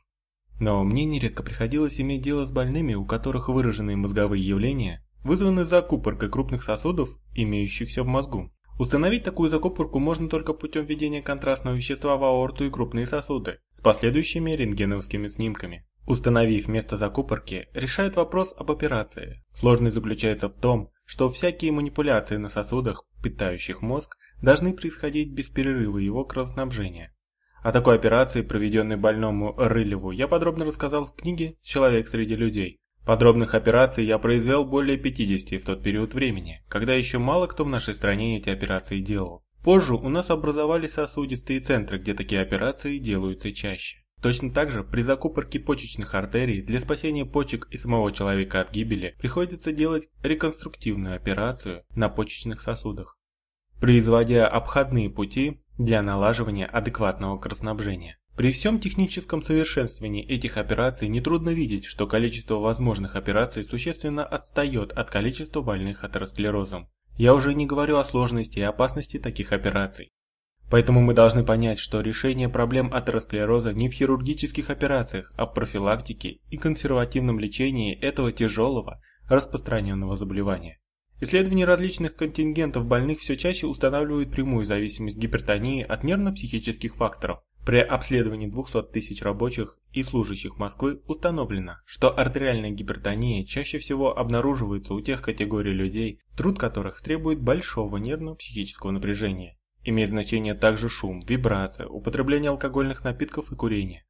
Но мне нередко приходилось иметь дело с больными, у которых выраженные мозговые явления вызваны закупоркой крупных сосудов, имеющихся в мозгу. Установить такую закупорку можно только путем введения контрастного вещества в аорту и крупные сосуды с последующими рентгеновскими снимками. Установив место закупорки, решает вопрос об операции. Сложность заключается в том, что всякие манипуляции на сосудах, питающих мозг, должны происходить без перерыва его кровоснабжения. О такой операции, проведенной больному Рылеву, я подробно рассказал в книге «Человек среди людей». Подробных операций я произвел более 50 в тот период времени, когда еще мало кто в нашей стране эти операции делал. Позже у нас образовались сосудистые центры, где такие операции делаются чаще. Точно так же при закупорке почечных артерий для спасения почек и самого человека от гибели приходится делать реконструктивную операцию на почечных сосудах, производя обходные пути для налаживания адекватного кровоснабжения. При всем техническом совершенствовании этих операций нетрудно видеть, что количество возможных операций существенно отстает от количества больных атеросклерозом. Я уже не говорю о сложности и опасности таких операций. Поэтому мы должны понять, что решение проблем атеросклероза не в хирургических операциях, а в профилактике и консервативном лечении этого тяжелого, распространенного заболевания. Исследования различных контингентов больных все чаще устанавливают прямую зависимость гипертонии от нервно-психических факторов. При обследовании 200 тысяч рабочих и служащих Москвы установлено, что артериальная гипертония чаще всего обнаруживается у тех категорий людей, труд которых требует большого нервно-психического напряжения. Имеет значение также шум, вибрация, употребление алкогольных напитков и курение.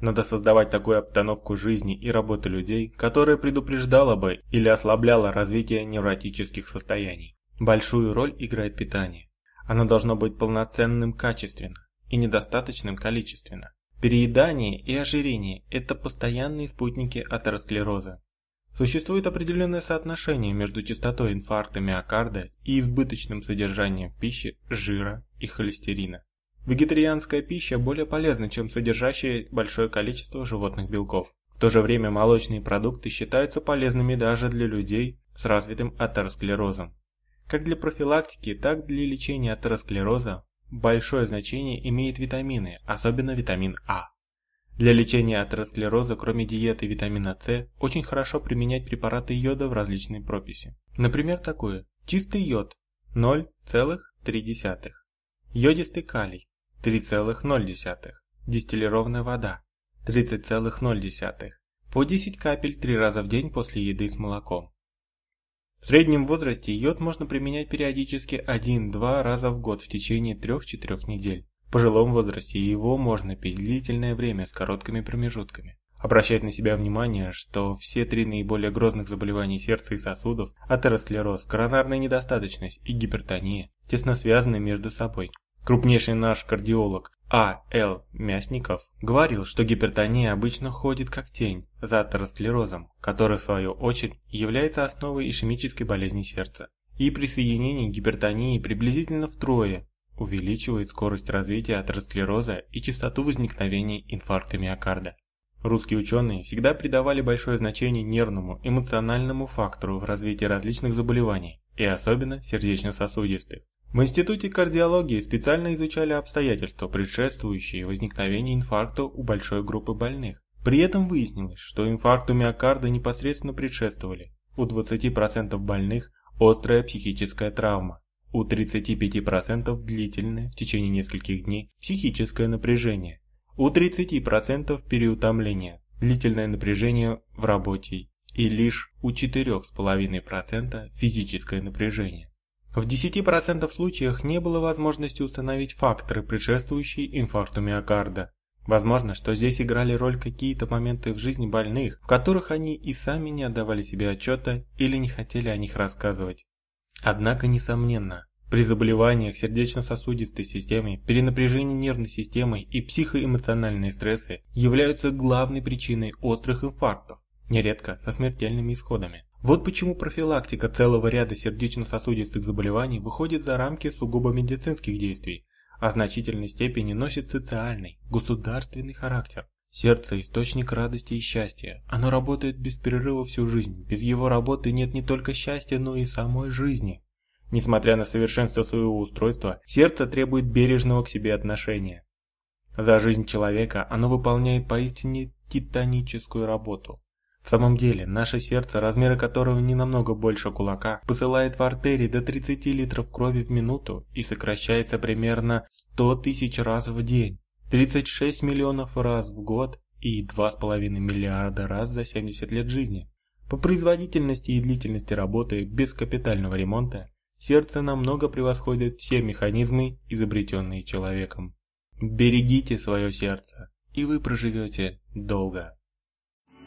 Надо создавать такую обстановку жизни и работы людей, которая предупреждала бы или ослабляла развитие невротических состояний. Большую роль играет питание. Оно должно быть полноценным качественно и недостаточным количественно. Переедание и ожирение – это постоянные спутники атеросклероза. Существует определенное соотношение между частотой инфаркта миокарда и избыточным содержанием в пище жира и холестерина. Вегетарианская пища более полезна, чем содержащая большое количество животных белков. В то же время молочные продукты считаются полезными даже для людей с развитым атеросклерозом. Как для профилактики, так и для лечения атеросклероза большое значение имеют витамины, особенно витамин А. Для лечения атеросклероза, кроме диеты витамина С, очень хорошо применять препараты йода в различной прописи. Например, такое. Чистый йод 0,3. Йодистый калий 3,0. Дистиллированная вода 30,0. По 10 капель 3 раза в день после еды с молоком. В среднем возрасте йод можно применять периодически 1-2 раза в год в течение 3-4 недель. В пожилом возрасте его можно пить длительное время с короткими промежутками. Обращать на себя внимание, что все три наиболее грозных заболевания сердца и сосудов – атеросклероз, коронарная недостаточность и гипертония – тесно связаны между собой. Крупнейший наш кардиолог А. Л. Мясников говорил, что гипертония обычно ходит как тень за атеросклерозом, который в свою очередь является основой ишемической болезни сердца. И присоединение гипертонии приблизительно втрое увеличивает скорость развития атеросклероза и частоту возникновения инфаркта миокарда. Русские ученые всегда придавали большое значение нервному, эмоциональному фактору в развитии различных заболеваний, и особенно сердечно-сосудистых. В Институте кардиологии специально изучали обстоятельства, предшествующие возникновению инфаркта у большой группы больных. При этом выяснилось, что инфаркту миокарда непосредственно предшествовали у 20% больных острая психическая травма, у 35% длительное в течение нескольких дней психическое напряжение, у 30% переутомление, длительное напряжение в работе и лишь у 4,5% физическое напряжение. В 10% случаях не было возможности установить факторы, предшествующие инфаркту миокарда. Возможно, что здесь играли роль какие-то моменты в жизни больных, в которых они и сами не отдавали себе отчета или не хотели о них рассказывать. Однако, несомненно, при заболеваниях сердечно-сосудистой системы, перенапряжении нервной системы и психоэмоциональные стрессы являются главной причиной острых инфарктов, нередко со смертельными исходами. Вот почему профилактика целого ряда сердечно-сосудистых заболеваний выходит за рамки сугубо медицинских действий, а в значительной степени носит социальный, государственный характер. Сердце – источник радости и счастья. Оно работает без перерыва всю жизнь. Без его работы нет не только счастья, но и самой жизни. Несмотря на совершенство своего устройства, сердце требует бережного к себе отношения. За жизнь человека оно выполняет поистине титаническую работу. В самом деле, наше сердце, размеры которого не намного больше кулака, посылает в артерии до 30 литров крови в минуту и сокращается примерно 100 тысяч раз в день, 36 миллионов раз в год и 2,5 миллиарда раз за 70 лет жизни. По производительности и длительности работы без капитального ремонта сердце намного превосходит все механизмы, изобретенные человеком. Берегите свое сердце, и вы проживете долго.